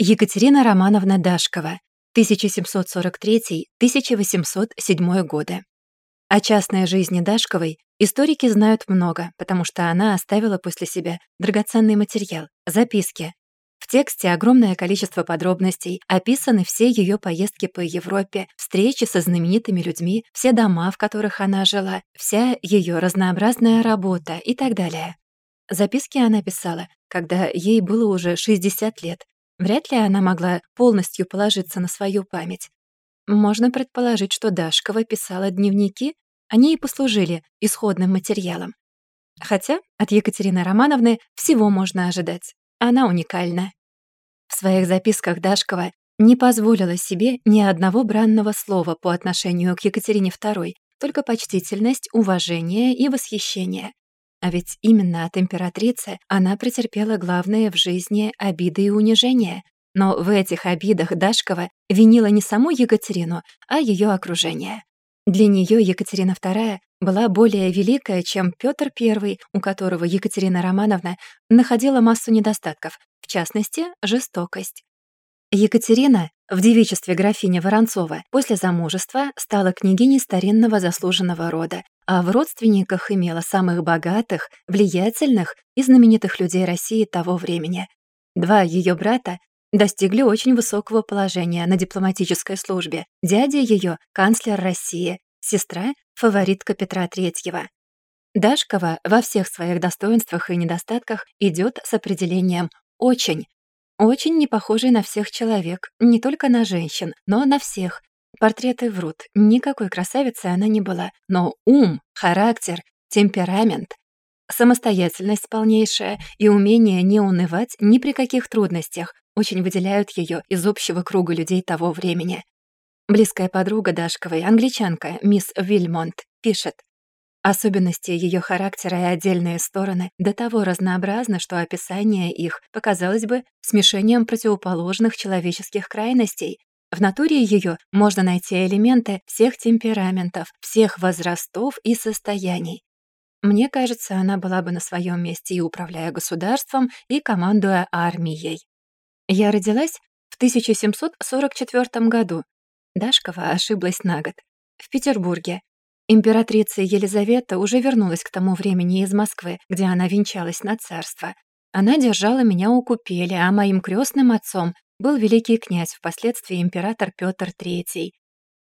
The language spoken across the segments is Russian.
Екатерина Романовна Дашкова, 1743-1807 годы. О частной жизни Дашковой историки знают много, потому что она оставила после себя драгоценный материал — записки. В тексте огромное количество подробностей, описаны все ее поездки по Европе, встречи со знаменитыми людьми, все дома, в которых она жила, вся ее разнообразная работа и так далее. Записки она писала, когда ей было уже 60 лет, Вряд ли она могла полностью положиться на свою память. Можно предположить, что Дашкова писала дневники, они и послужили исходным материалом. Хотя от Екатерины Романовны всего можно ожидать. Она уникальна. В своих записках Дашкова не позволила себе ни одного бранного слова по отношению к Екатерине II, только почтительность, уважение и восхищение. А ведь именно от императрицы она претерпела главные в жизни обиды и унижения. Но в этих обидах Дашкова винила не саму Екатерину, а ее окружение. Для нее Екатерина II была более великая, чем Петр I, у которого Екатерина Романовна находила массу недостатков, в частности, жестокость. Екатерина в девичестве графини Воронцова после замужества стала княгиней старинного заслуженного рода, а в родственниках имела самых богатых, влиятельных и знаменитых людей России того времени. Два ее брата достигли очень высокого положения на дипломатической службе. Дядя ее — канцлер России, сестра — фаворитка Петра III. Дашкова во всех своих достоинствах и недостатках идет с определением «очень», очень не похожий на всех человек, не только на женщин, но на всех. Портреты врут, никакой красавицей она не была, но ум, характер, темперамент, самостоятельность полнейшая и умение не унывать ни при каких трудностях очень выделяют ее из общего круга людей того времени. Близкая подруга Дашковой, англичанка, мисс Вильмонт, пишет, Особенности ее характера и отдельные стороны до того разнообразны, что описание их показалось бы смешением противоположных человеческих крайностей. В натуре ее можно найти элементы всех темпераментов, всех возрастов и состояний. Мне кажется, она была бы на своем месте и управляя государством, и командуя армией. Я родилась в 1744 году. Дашкова ошиблась на год. В Петербурге, Императрица Елизавета уже вернулась к тому времени из Москвы, где она венчалась на царство. Она держала меня у купели, а моим крестным отцом был великий князь, впоследствии император Петр III.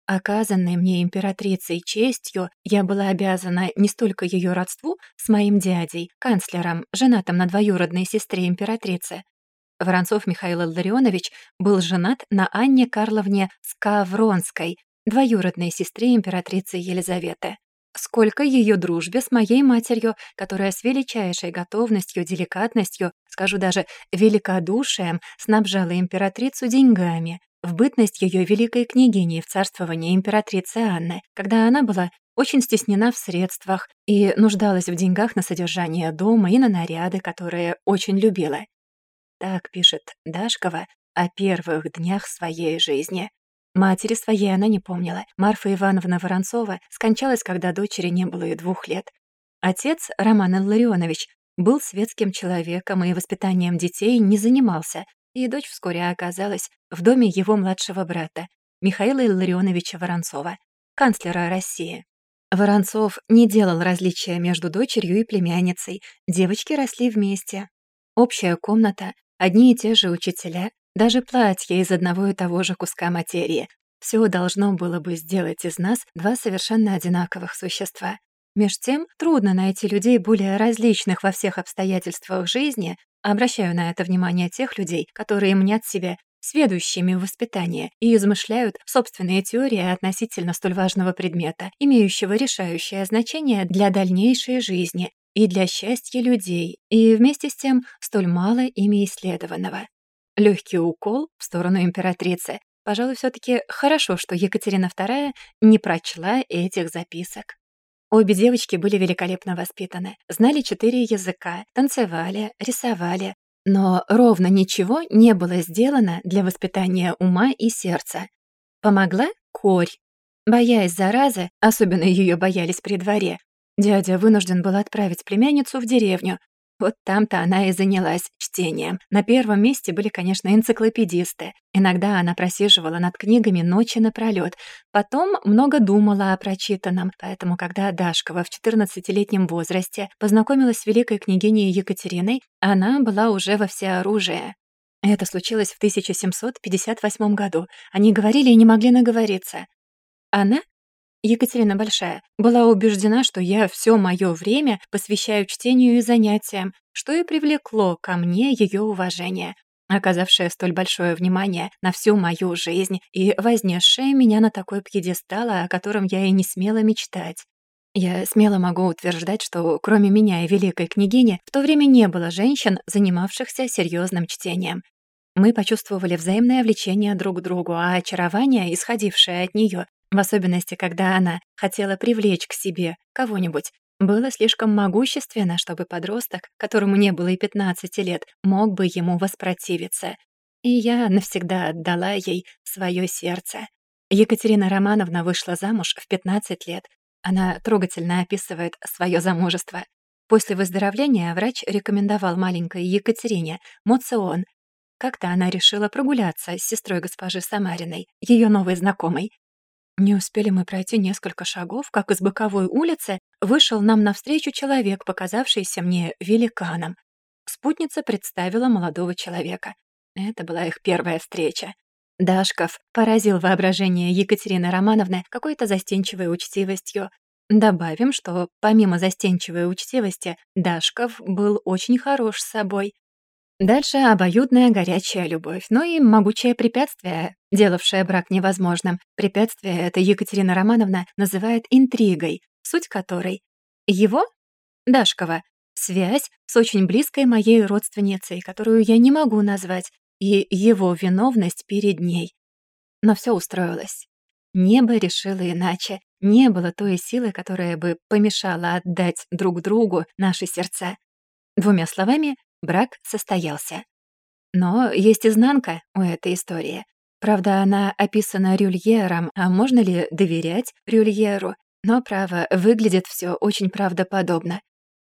Оказанной мне императрицей честью, я была обязана не столько ее родству с моим дядей, канцлером, женатым на двоюродной сестре императрицы. Воронцов Михаил Илларионович был женат на Анне Карловне Скавронской, двоюродной сестре императрицы Елизаветы. Сколько ее дружбе с моей матерью, которая с величайшей готовностью, деликатностью, скажу даже великодушием, снабжала императрицу деньгами, в бытность ее великой княгини в царствовании императрицы Анны, когда она была очень стеснена в средствах и нуждалась в деньгах на содержание дома и на наряды, которые очень любила. Так пишет Дашкова о первых днях своей жизни. Матери своей она не помнила. Марфа Ивановна Воронцова скончалась, когда дочери не было и двух лет. Отец, Роман Илларионович, был светским человеком и воспитанием детей не занимался, и дочь вскоре оказалась в доме его младшего брата, Михаила Илларионовича Воронцова, канцлера России. Воронцов не делал различия между дочерью и племянницей, девочки росли вместе. Общая комната, одни и те же учителя, даже платье из одного и того же куска материи. Все должно было бы сделать из нас два совершенно одинаковых существа. Меж тем, трудно найти людей более различных во всех обстоятельствах жизни, обращаю на это внимание тех людей, которые мнят себя сведущими в воспитании и измышляют собственные теории относительно столь важного предмета, имеющего решающее значение для дальнейшей жизни и для счастья людей, и вместе с тем столь мало ими исследованного. Легкий укол в сторону императрицы. Пожалуй, все таки хорошо, что Екатерина II не прочла этих записок. Обе девочки были великолепно воспитаны, знали четыре языка, танцевали, рисовали, но ровно ничего не было сделано для воспитания ума и сердца. Помогла корь. Боясь заразы, особенно ее боялись при дворе, дядя вынужден был отправить племянницу в деревню. Вот там-то она и занялась чтением. На первом месте были, конечно, энциклопедисты. Иногда она просиживала над книгами ночи напролёт. Потом много думала о прочитанном. Поэтому, когда Дашкова в 14-летнем возрасте познакомилась с великой княгиней Екатериной, она была уже во всеоружии. Это случилось в 1758 году. Они говорили и не могли наговориться. Она Екатерина Большая была убеждена, что я все мое время посвящаю чтению и занятиям, что и привлекло ко мне ее уважение, оказавшее столь большое внимание на всю мою жизнь и вознесшее меня на такой пьедестал, о котором я и не смела мечтать. Я смело могу утверждать, что кроме меня и великой княгини в то время не было женщин, занимавшихся серьезным чтением. Мы почувствовали взаимное влечение друг к другу, а очарование, исходившее от нее, в особенности, когда она хотела привлечь к себе кого-нибудь, было слишком могущественно, чтобы подросток, которому не было и 15 лет, мог бы ему воспротивиться. И я навсегда отдала ей свое сердце. Екатерина Романовна вышла замуж в 15 лет. Она трогательно описывает свое замужество. После выздоровления врач рекомендовал маленькой Екатерине моцион. Как-то она решила прогуляться с сестрой госпожи Самариной, ее новой знакомой, не успели мы пройти несколько шагов, как из боковой улицы вышел нам навстречу человек, показавшийся мне великаном. Спутница представила молодого человека. Это была их первая встреча. Дашков поразил воображение Екатерины Романовны какой-то застенчивой учтивостью. Добавим, что помимо застенчивой учтивости, Дашков был очень хорош с собой. Дальше обоюдная горячая любовь, но и могучее препятствие, делавшее брак невозможным. Препятствие это Екатерина Романовна называет интригой, суть которой — его, Дашкова, связь с очень близкой моей родственницей, которую я не могу назвать, и его виновность перед ней. Но все устроилось. Небо решило иначе. Не было той силы, которая бы помешала отдать друг другу наши сердца. Двумя словами, Брак состоялся. Но есть изнанка у этой истории. Правда, она описана Рюльером, а можно ли доверять Рюльеру? Но, право, выглядит все очень правдоподобно.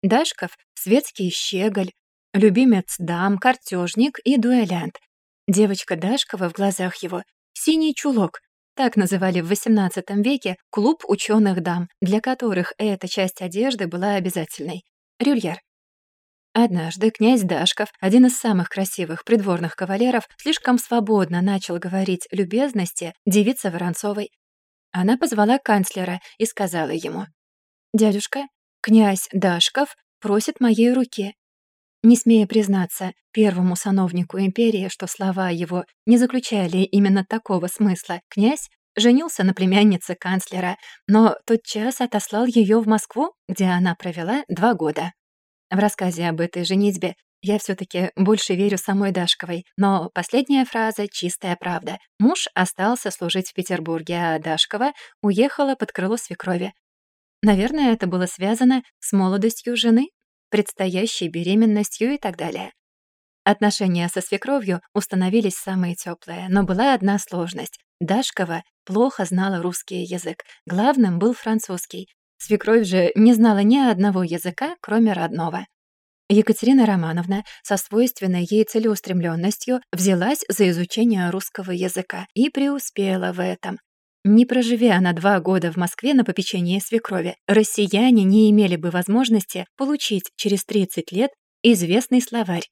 Дашков — светский щеголь, любимец дам, картежник и дуэлянт. Девочка Дашкова в глазах его — синий чулок. Так называли в XVIII веке клуб ученых дам, для которых эта часть одежды была обязательной. Рюльер Однажды князь Дашков, один из самых красивых придворных кавалеров, слишком свободно начал говорить любезности девице Воронцовой. Она позвала канцлера и сказала ему, «Дядюшка, князь Дашков просит моей руки». Не смея признаться первому сановнику империи, что слова его не заключали именно такого смысла, князь женился на племяннице канцлера, но тотчас отослал ее в Москву, где она провела два года. В рассказе об этой женитьбе я все таки больше верю самой Дашковой, но последняя фраза — чистая правда. Муж остался служить в Петербурге, а Дашкова уехала под крыло свекрови. Наверное, это было связано с молодостью жены, предстоящей беременностью и так далее. Отношения со свекровью установились самые теплые, но была одна сложность. Дашкова плохо знала русский язык. Главным был французский, Свекровь же не знала ни одного языка, кроме родного. Екатерина Романовна со свойственной ей целеустремленностью взялась за изучение русского языка и преуспела в этом. Не проживя она два года в Москве на попечении свекрови, россияне не имели бы возможности получить через 30 лет известный словарь.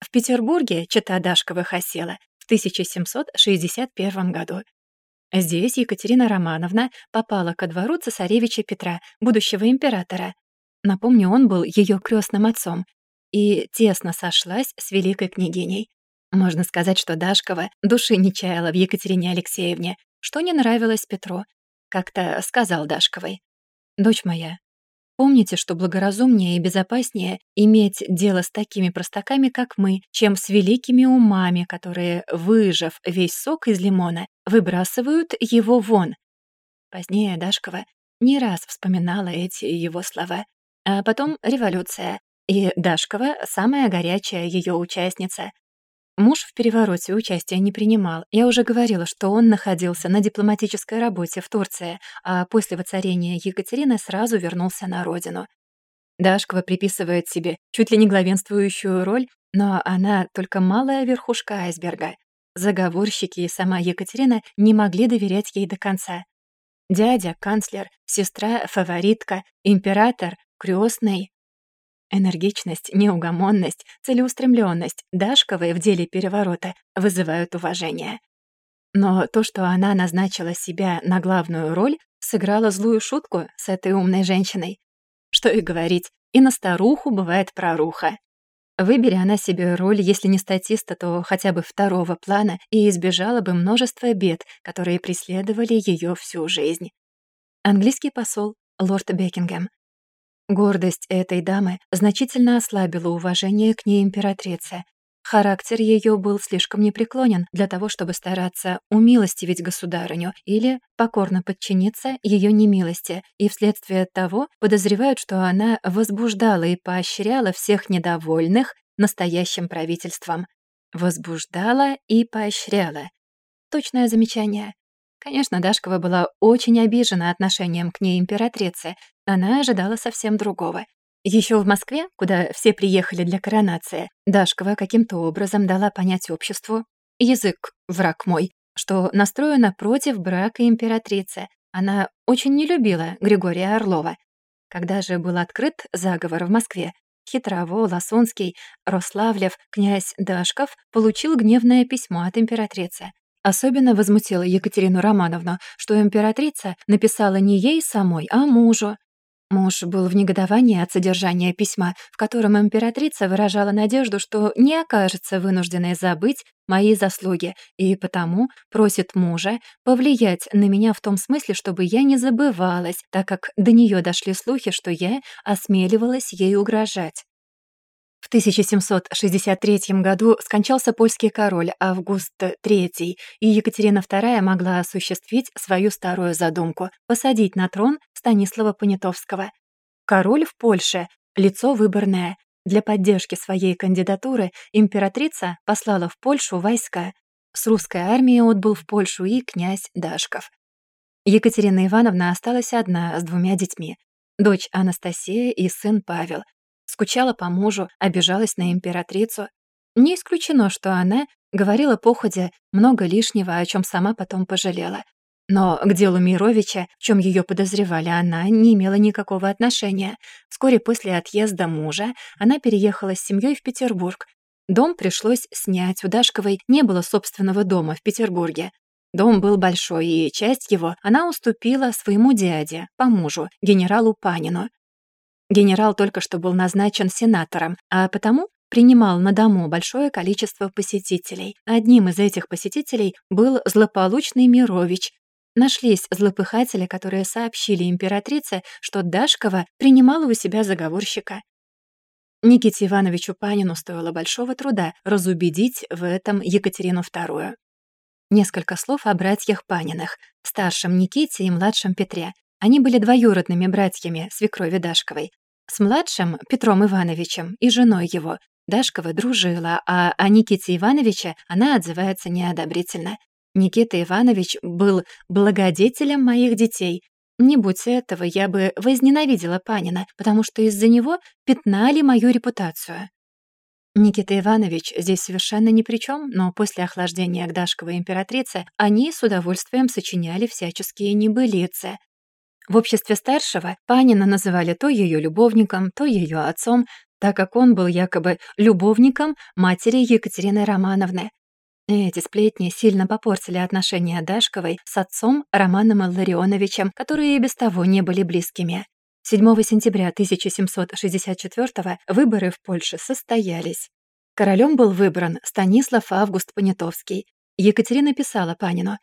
В Петербурге чита Дашковых осела в 1761 году. Здесь Екатерина Романовна попала ко двору цесаревича Петра, будущего императора. Напомню, он был ее крестным отцом. И тесно сошлась с великой княгиней. Можно сказать, что Дашкова души не чаяла в Екатерине Алексеевне, что не нравилось Петру. Как-то сказал Дашковой. «Дочь моя, Помните, что благоразумнее и безопаснее иметь дело с такими простаками, как мы, чем с великими умами, которые, выжав весь сок из лимона, выбрасывают его вон. Позднее Дашкова не раз вспоминала эти его слова. А потом революция, и Дашкова — самая горячая ее участница. Муж в перевороте участия не принимал. Я уже говорила, что он находился на дипломатической работе в Турции, а после воцарения Екатерины сразу вернулся на родину. Дашкова приписывает себе чуть ли не главенствующую роль, но она только малая верхушка айсберга. Заговорщики и сама Екатерина не могли доверять ей до конца. Дядя, канцлер, сестра, фаворитка, император, крестный. Энергичность, неугомонность, целеустремленность Дашковой в деле переворота вызывают уважение. Но то, что она назначила себя на главную роль, сыграла злую шутку с этой умной женщиной. Что и говорить, и на старуху бывает проруха. Выбери она себе роль, если не статиста, то хотя бы второго плана, и избежала бы множества бед, которые преследовали ее всю жизнь. Английский посол, лорд Бекингем. Гордость этой дамы значительно ослабила уважение к ней императрице. Характер ее был слишком непреклонен для того, чтобы стараться умилостивить государыню или покорно подчиниться ее немилости, и вследствие того подозревают, что она возбуждала и поощряла всех недовольных настоящим правительством. Возбуждала и поощряла. Точное замечание. Конечно, Дашкова была очень обижена отношением к ней императрицы. Она ожидала совсем другого. Еще в Москве, куда все приехали для коронации, Дашкова каким-то образом дала понять обществу «язык, враг мой», что настроена против брака императрицы. Она очень не любила Григория Орлова. Когда же был открыт заговор в Москве, Хитрово, Лосунский, Рославлев, князь Дашков получил гневное письмо от императрицы. Особенно возмутило Екатерину Романовну, что императрица написала не ей самой, а мужу. Муж был в негодовании от содержания письма, в котором императрица выражала надежду, что не окажется вынужденной забыть мои заслуги, и потому просит мужа повлиять на меня в том смысле, чтобы я не забывалась, так как до нее дошли слухи, что я осмеливалась ей угрожать. В 1763 году скончался польский король Август III, и Екатерина II могла осуществить свою старую задумку — посадить на трон Станислава Понятовского. Король в Польше — лицо выборное. Для поддержки своей кандидатуры императрица послала в Польшу войска. С русской армией отбыл в Польшу и князь Дашков. Екатерина Ивановна осталась одна с двумя детьми. Дочь Анастасия и сын Павел — скучала по мужу, обижалась на императрицу. Не исключено, что она говорила походя много лишнего, о чем сама потом пожалела. Но к делу Мировича, в чем ее подозревали, она не имела никакого отношения. Вскоре после отъезда мужа она переехала с семьей в Петербург. Дом пришлось снять, у Дашковой не было собственного дома в Петербурге. Дом был большой, и часть его она уступила своему дяде, по мужу, генералу Панину. Генерал только что был назначен сенатором, а потому принимал на дому большое количество посетителей. Одним из этих посетителей был злополучный Мирович. Нашлись злопыхатели, которые сообщили императрице, что Дашкова принимала у себя заговорщика. Никите Ивановичу Панину стоило большого труда разубедить в этом Екатерину II. Несколько слов о братьях Паниных, старшем Никите и младшем Петре. Они были двоюродными братьями свекрови Дашковой. С младшим Петром Ивановичем и женой его Дашкова дружила, а о Никите Ивановиче она отзывается неодобрительно. Никита Иванович был благодетелем моих детей. Не будь этого, я бы возненавидела Панина, потому что из-за него пятнали мою репутацию. Никита Иванович здесь совершенно ни при чем, но после охлаждения к Дашковой императрице они с удовольствием сочиняли всяческие небылицы. В обществе старшего Панина называли то ее любовником, то ее отцом, так как он был якобы любовником матери Екатерины Романовны. Эти сплетни сильно попортили отношения Дашковой с отцом Романом Илларионовичем, которые и без того не были близкими. 7 сентября 1764 выборы в Польше состоялись. Королем был выбран Станислав Август Понятовский. Екатерина писала Панину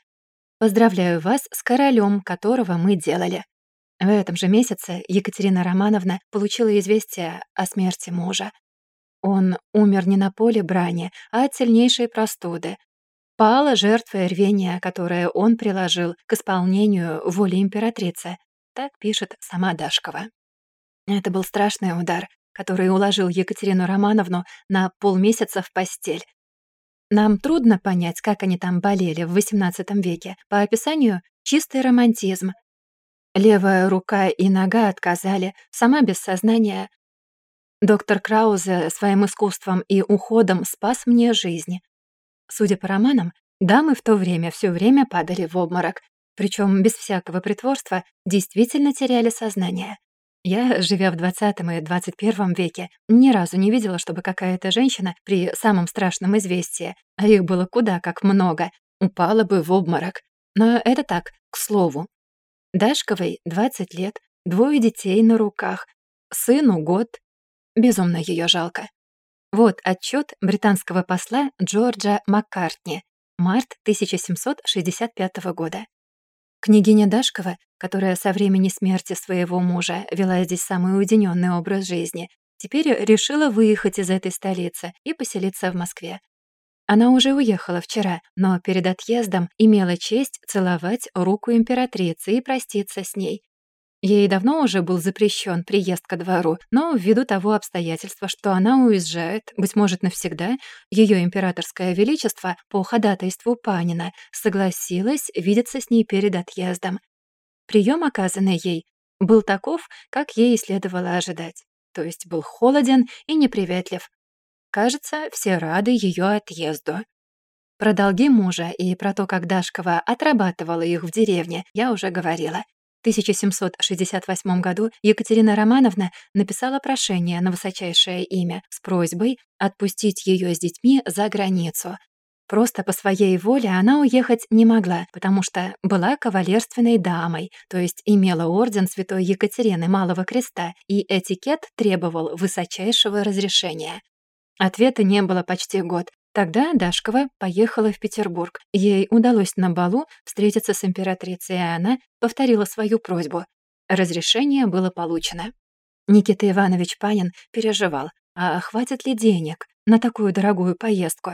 «Поздравляю вас с королем, которого мы делали». В этом же месяце Екатерина Романовна получила известие о смерти мужа. Он умер не на поле брани, а от сильнейшей простуды. Пала жертвой рвения, которое он приложил к исполнению воли императрицы. Так пишет сама Дашкова. Это был страшный удар, который уложил Екатерину Романовну на полмесяца в постель. Нам трудно понять, как они там болели в XVIII веке. По описанию — чистый романтизм, Левая рука и нога отказали, сама без сознания, Доктор Краузе своим искусством и уходом спас мне жизнь. Судя по романам, дамы в то время все время падали в обморок, причем без всякого притворства действительно теряли сознание. Я, живя в 20 и 21 веке, ни разу не видела, чтобы какая-то женщина при самом страшном известии, а их было куда как много, упала бы в обморок. Но это так, к слову. Дашковой 20 лет, двое детей на руках, сыну год. Безумно ее жалко. Вот отчет британского посла Джорджа Маккартни, март 1765 года. Княгиня Дашкова, которая со времени смерти своего мужа вела здесь самый уединенный образ жизни, теперь решила выехать из этой столицы и поселиться в Москве. Она уже уехала вчера, но перед отъездом имела честь целовать руку императрицы и проститься с ней. Ей давно уже был запрещен приезд ко двору, но ввиду того обстоятельства, что она уезжает, быть может, навсегда, ее императорское величество по ходатайству Панина согласилась видеться с ней перед отъездом. Прием, оказанный ей, был таков, как ей следовало ожидать, то есть был холоден и неприветлив. Кажется, все рады ее отъезду. Про долги мужа и про то, как Дашкова отрабатывала их в деревне, я уже говорила. 1768 году Екатерина Романовна написала прошение на высочайшее имя с просьбой отпустить ее с детьми за границу. Просто по своей воле она уехать не могла, потому что была кавалерственной дамой, то есть имела орден святой Екатерины Малого Креста, и этикет требовал высочайшего разрешения. Ответа не было почти год, Тогда Дашкова поехала в Петербург. Ей удалось на балу встретиться с императрицей, и она повторила свою просьбу. Разрешение было получено. Никита Иванович Панин переживал, а хватит ли денег на такую дорогую поездку.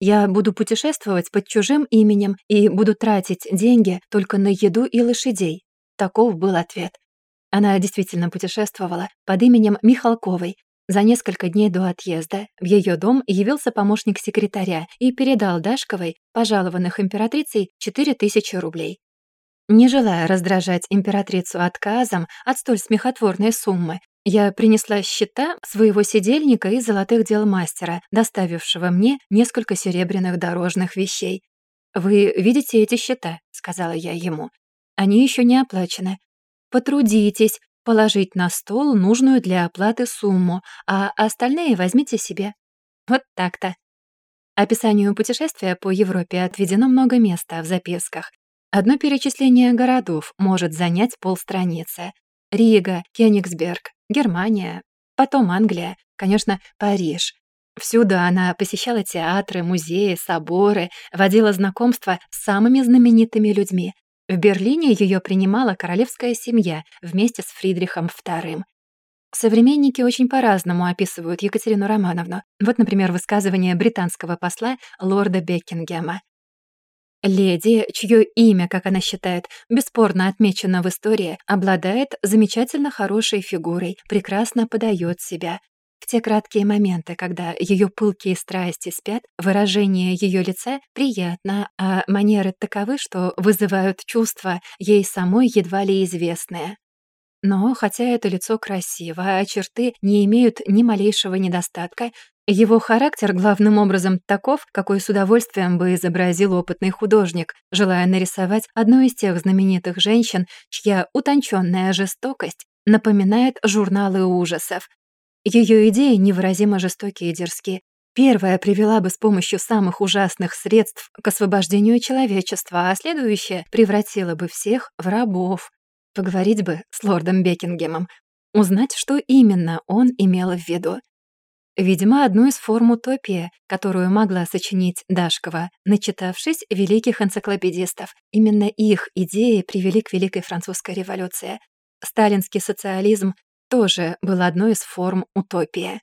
Я буду путешествовать под чужим именем и буду тратить деньги только на еду и лошадей. Таков был ответ. Она действительно путешествовала под именем Михалковой, за несколько дней до отъезда в ее дом явился помощник секретаря и передал Дашковой, пожалованных императрицей, 4000 рублей. Не желая раздражать императрицу отказом от столь смехотворной суммы, я принесла счета своего сидельника и золотых дел мастера, доставившего мне несколько серебряных дорожных вещей. «Вы видите эти счета?» — сказала я ему. «Они еще не оплачены. Потрудитесь, положить на стол нужную для оплаты сумму, а остальные возьмите себе. Вот так-то. Описанию путешествия по Европе отведено много места в записках. Одно перечисление городов может занять полстраницы. Рига, Кёнигсберг, Германия, потом Англия, конечно, Париж. Всюду она посещала театры, музеи, соборы, водила знакомства с самыми знаменитыми людьми, в Берлине ее принимала королевская семья вместе с Фридрихом II. Современники очень по-разному описывают Екатерину Романовну. Вот, например, высказывание британского посла лорда Бекингема. Леди, чье имя, как она считает, бесспорно отмечено в истории, обладает замечательно хорошей фигурой, прекрасно подает себя, те краткие моменты, когда ее пылкие страсти спят, выражение ее лица приятно, а манеры таковы, что вызывают чувства ей самой едва ли известные. Но хотя это лицо красиво, а черты не имеют ни малейшего недостатка, его характер главным образом таков, какой с удовольствием бы изобразил опытный художник, желая нарисовать одну из тех знаменитых женщин, чья утонченная жестокость напоминает журналы ужасов, ее идеи невыразимо жестокие и дерзкие. Первая привела бы с помощью самых ужасных средств к освобождению человечества, а следующая превратила бы всех в рабов. Поговорить бы с лордом Бекингемом, узнать, что именно он имел в виду. Видимо, одну из форм утопии, которую могла сочинить Дашкова, начитавшись великих энциклопедистов. Именно их идеи привели к Великой Французской революции. Сталинский социализм тоже был одной из форм утопии.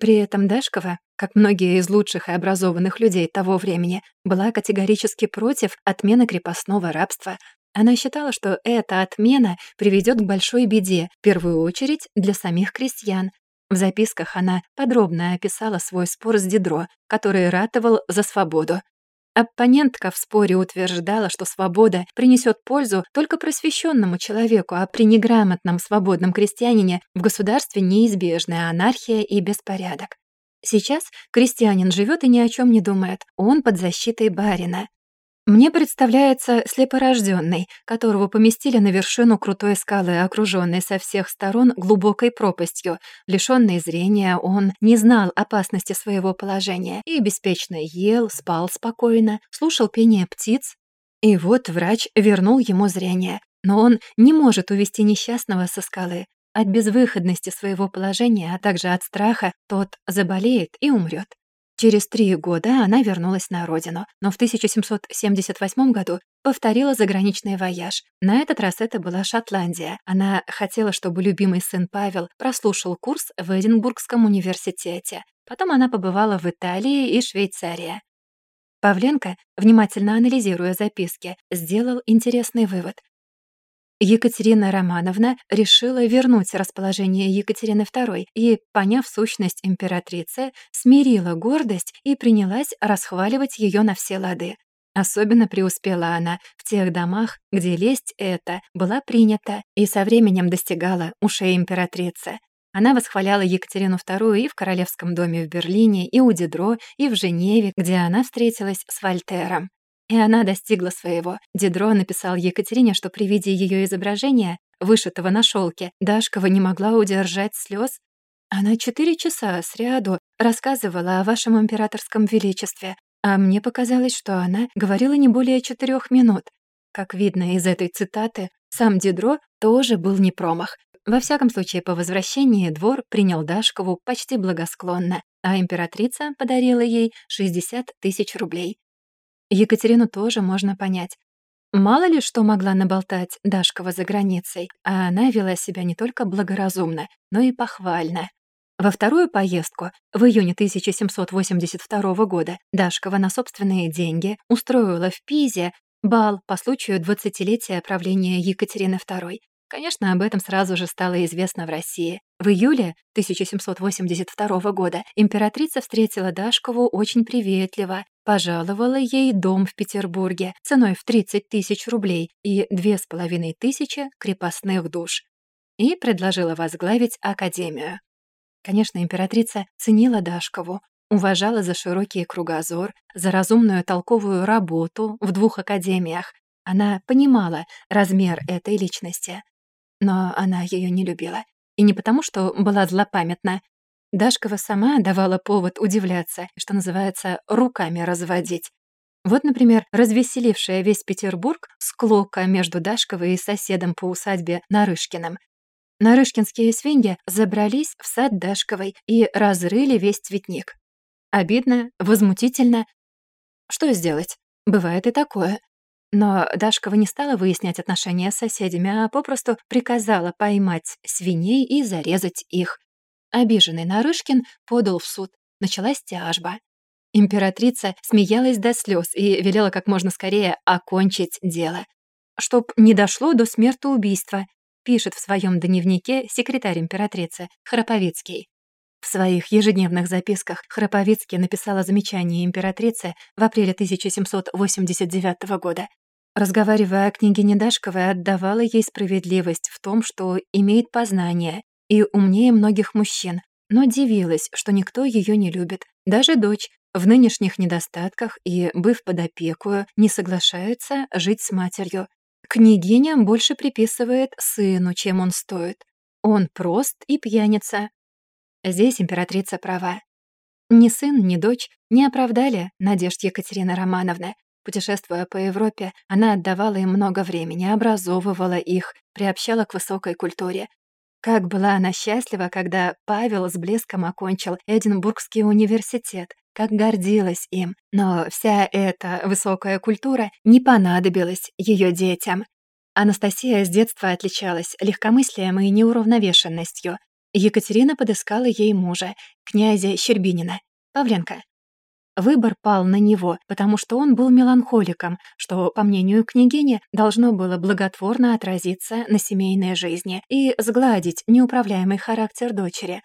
При этом Дашкова, как многие из лучших и образованных людей того времени, была категорически против отмены крепостного рабства. Она считала, что эта отмена приведет к большой беде, в первую очередь для самих крестьян. В записках она подробно описала свой спор с Дидро, который ратовал за свободу. Оппонентка в споре утверждала, что свобода принесет пользу только просвещенному человеку, а при неграмотном свободном крестьянине в государстве неизбежная анархия и беспорядок. Сейчас крестьянин живет и ни о чем не думает, он под защитой барина. Мне представляется слепорожденный, которого поместили на вершину крутой скалы, окруженной со всех сторон глубокой пропастью. Лишённый зрения, он не знал опасности своего положения и беспечно ел, спал спокойно, слушал пение птиц. И вот врач вернул ему зрение, но он не может увести несчастного со скалы. От безвыходности своего положения, а также от страха, тот заболеет и умрет. Через три года она вернулась на родину, но в 1778 году повторила заграничный вояж. На этот раз это была Шотландия. Она хотела, чтобы любимый сын Павел прослушал курс в Эдинбургском университете. Потом она побывала в Италии и Швейцарии. Павленко, внимательно анализируя записки, сделал интересный вывод. Екатерина Романовна решила вернуть расположение Екатерины II и, поняв сущность императрицы, смирила гордость и принялась расхваливать ее на все лады. Особенно преуспела она в тех домах, где лесть эта была принята и со временем достигала ушей императрицы. Она восхваляла Екатерину II и в Королевском доме в Берлине, и у Дидро, и в Женеве, где она встретилась с Вольтером. И она достигла своего. Дидро написал Екатерине, что при виде ее изображения, вышитого на шелке, Дашкова не могла удержать слез. Она четыре часа сряду рассказывала о вашем императорском величестве, а мне показалось, что она говорила не более четырех минут. Как видно из этой цитаты, сам Дидро тоже был не промах. Во всяком случае, по возвращении двор принял Дашкову почти благосклонно, а императрица подарила ей 60 тысяч рублей. Екатерину тоже можно понять. Мало ли что могла наболтать Дашкова за границей, а она вела себя не только благоразумно, но и похвально. Во вторую поездку, в июне 1782 года, Дашкова на собственные деньги устроила в Пизе бал по случаю 20-летия правления Екатерины II. Конечно, об этом сразу же стало известно в России. В июле 1782 года императрица встретила Дашкову очень приветливо, пожаловала ей дом в Петербурге ценой в 30 тысяч рублей и две с половиной тысячи крепостных душ и предложила возглавить академию. Конечно, императрица ценила Дашкову, уважала за широкий кругозор, за разумную толковую работу в двух академиях. Она понимала размер этой личности. Но она ее не любила. И не потому, что была злопамятна. Дашкова сама давала повод удивляться, что называется, руками разводить. Вот, например, развеселившая весь Петербург склока между Дашковой и соседом по усадьбе Нарышкиным. Нарышкинские свиньи забрались в сад Дашковой и разрыли весь цветник. Обидно, возмутительно. Что сделать? Бывает и такое. Но Дашкова не стала выяснять отношения с соседями, а попросту приказала поймать свиней и зарезать их. Обиженный Нарышкин подал в суд. Началась тяжба. Императрица смеялась до слез и велела как можно скорее окончить дело. Чтоб не дошло до смертоубийства, пишет в своем дневнике секретарь императрицы Храповицкий. В своих ежедневных записках Храповицкий написала замечание императрице в апреле 1789 года. Разговаривая о княгине Дашковой, отдавала ей справедливость в том, что имеет познание и умнее многих мужчин, но дивилась, что никто ее не любит. Даже дочь в нынешних недостатках и, быв под опекую, не соглашается жить с матерью. Княгиня больше приписывает сыну, чем он стоит. Он прост и пьяница. Здесь императрица права. Ни сын, ни дочь не оправдали надежд Екатерины Романовны. Путешествуя по Европе, она отдавала им много времени, образовывала их, приобщала к высокой культуре. Как была она счастлива, когда Павел с блеском окончил Эдинбургский университет, как гордилась им. Но вся эта высокая культура не понадобилась ее детям. Анастасия с детства отличалась легкомыслием и неуравновешенностью. Екатерина подыскала ей мужа, князя Щербинина, Павленко, Выбор пал на него, потому что он был меланхоликом, что, по мнению княгини, должно было благотворно отразиться на семейной жизни и сгладить неуправляемый характер дочери.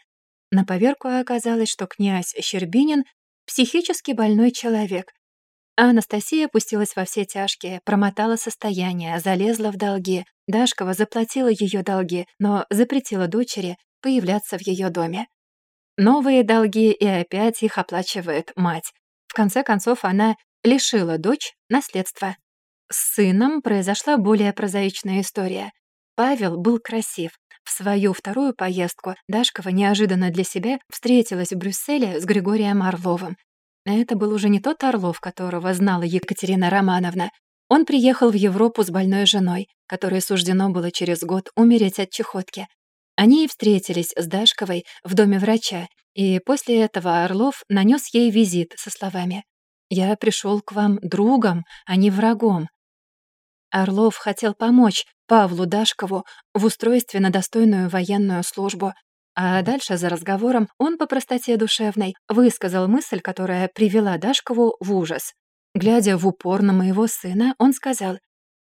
На поверку оказалось, что князь Щербинин — психически больной человек. А Анастасия опустилась во все тяжкие, промотала состояние, залезла в долги. Дашкова заплатила ее долги, но запретила дочери появляться в ее доме. Новые долги, и опять их оплачивает мать. В конце концов, она лишила дочь наследства. С сыном произошла более прозаичная история. Павел был красив. В свою вторую поездку Дашкова неожиданно для себя встретилась в Брюсселе с Григорием Орловым. Это был уже не тот Орлов, которого знала Екатерина Романовна. Он приехал в Европу с больной женой, которой суждено было через год умереть от чехотки. Они и встретились с Дашковой в доме врача, и после этого Орлов нанес ей визит со словами «Я пришел к вам другом, а не врагом. Орлов хотел помочь Павлу Дашкову в устройстве на достойную военную службу, а дальше за разговором он по простоте душевной высказал мысль, которая привела Дашкову в ужас. Глядя в упор на моего сына, он сказал,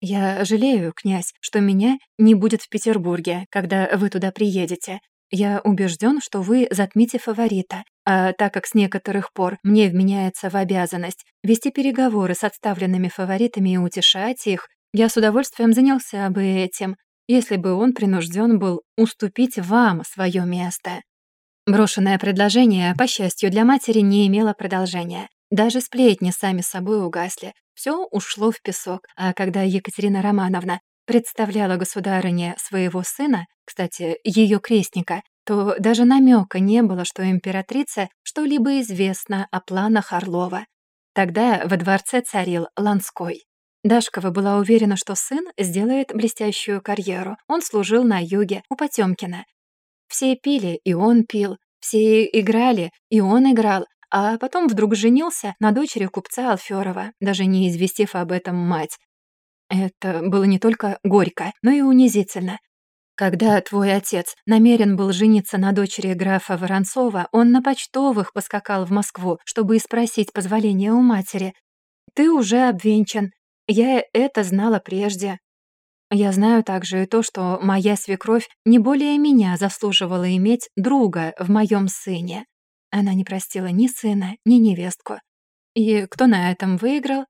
«Я жалею, князь, что меня не будет в Петербурге, когда вы туда приедете. Я убежден, что вы затмите фаворита, а так как с некоторых пор мне вменяется в обязанность вести переговоры с отставленными фаворитами и утешать их, я с удовольствием занялся бы этим, если бы он принужден был уступить вам свое место. Брошенное предложение, по счастью для матери, не имело продолжения. Даже сплетни сами собой угасли. Все ушло в песок, а когда Екатерина Романовна представляла государыне своего сына, кстати, ее крестника, то даже намека не было, что императрице что-либо известно о планах Орлова. Тогда во дворце царил Ланской. Дашкова была уверена, что сын сделает блестящую карьеру. Он служил на юге, у Потёмкина. Все пили, и он пил. Все играли, и он играл. А потом вдруг женился на дочери купца Алферова, даже не известив об этом мать. Это было не только горько, но и унизительно. Когда твой отец намерен был жениться на дочери графа Воронцова, он на почтовых поскакал в Москву, чтобы спросить позволения у матери. Ты уже обвенчан, я это знала прежде. Я знаю также и то, что моя свекровь не более меня заслуживала иметь друга в моем сыне. Она не простила ни сына, ни невестку. И кто на этом выиграл?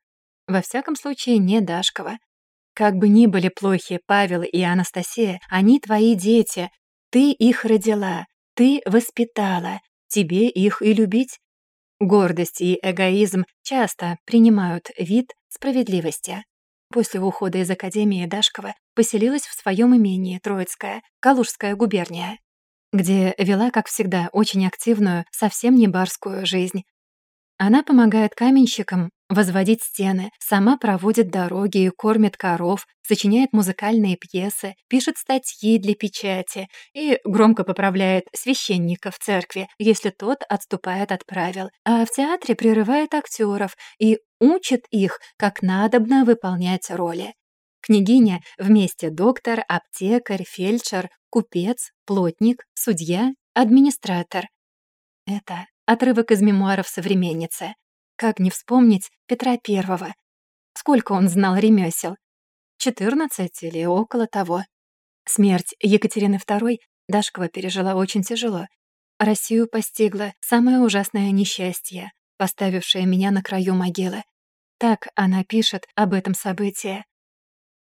Во всяком случае, не Дашкова. Как бы ни были плохи Павел и Анастасия, они твои дети. Ты их родила, ты воспитала, тебе их и любить. Гордость и эгоизм часто принимают вид справедливости. После ухода из Академии Дашкова поселилась в своем имении Троицкая, Калужская губерния, где вела, как всегда, очень активную, совсем не барскую жизнь, она помогает каменщикам возводить стены, сама проводит дороги и кормит коров, сочиняет музыкальные пьесы, пишет статьи для печати и громко поправляет священника в церкви, если тот отступает от правил, а в театре прерывает актеров и учит их, как надобно выполнять роли. Княгиня вместе доктор, аптекарь, фельдшер, купец, плотник, судья, администратор. Это Отрывок из мемуаров современницы. Как не вспомнить Петра Первого? Сколько он знал ремесел? 14 или около того. Смерть Екатерины II Дашкова пережила очень тяжело. Россию постигло самое ужасное несчастье, поставившее меня на краю могилы. Так она пишет об этом событии.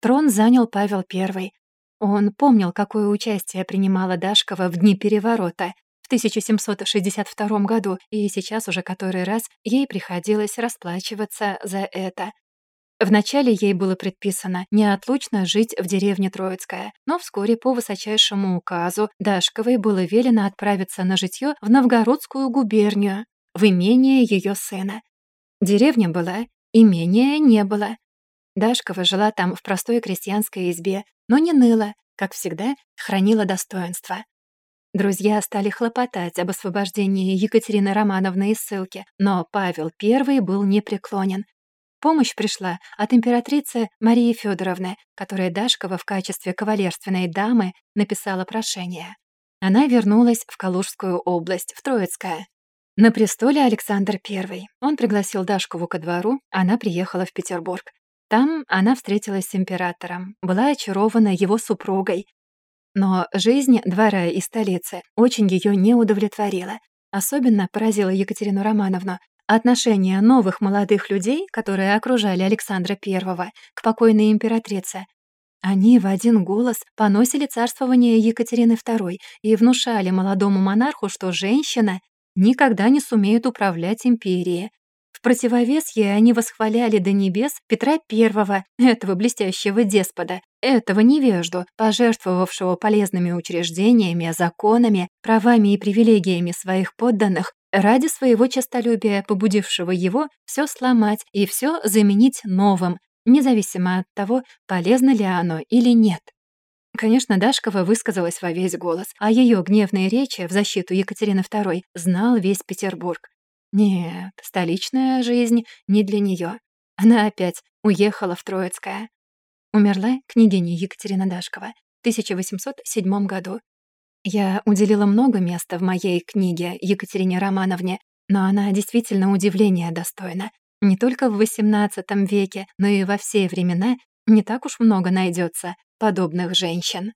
Трон занял Павел I. Он помнил, какое участие принимала Дашкова в дни переворота, 1762 году, и сейчас уже который раз ей приходилось расплачиваться за это. Вначале ей было предписано неотлучно жить в деревне Троицкая, но вскоре по высочайшему указу Дашковой было велено отправиться на житье в Новгородскую губернию, в имение ее сына. Деревня была, имения не было. Дашкова жила там в простой крестьянской избе, но не ныла, как всегда, хранила достоинство. Друзья стали хлопотать об освобождении Екатерины Романовны из ссылки, но Павел I был непреклонен. Помощь пришла от императрицы Марии Федоровны, которая Дашкова в качестве кавалерственной дамы написала прошение. Она вернулась в Калужскую область, в Троицкое. На престоле Александр I. Он пригласил Дашкову ко двору, она приехала в Петербург. Там она встретилась с императором, была очарована его супругой, но жизнь двора и столицы очень ее не удовлетворила. Особенно поразила Екатерину Романовну отношение новых молодых людей, которые окружали Александра I, к покойной императрице. Они в один голос поносили царствование Екатерины II и внушали молодому монарху, что женщина никогда не сумеет управлять империей. В противовес ей они восхваляли до небес Петра I, этого блестящего деспота, этого невежду, пожертвовавшего полезными учреждениями, законами, правами и привилегиями своих подданных ради своего честолюбия, побудившего его все сломать и все заменить новым, независимо от того, полезно ли оно или нет. Конечно, Дашкова высказалась во весь голос, а ее гневные речи в защиту Екатерины II знал весь Петербург. Нет, столичная жизнь не для нее. Она опять уехала в Троицкое. Умерла княгиня Екатерина Дашкова в 1807 году. Я уделила много места в моей книге Екатерине Романовне, но она действительно удивления достойна. Не только в XVIII веке, но и во все времена не так уж много найдется подобных женщин.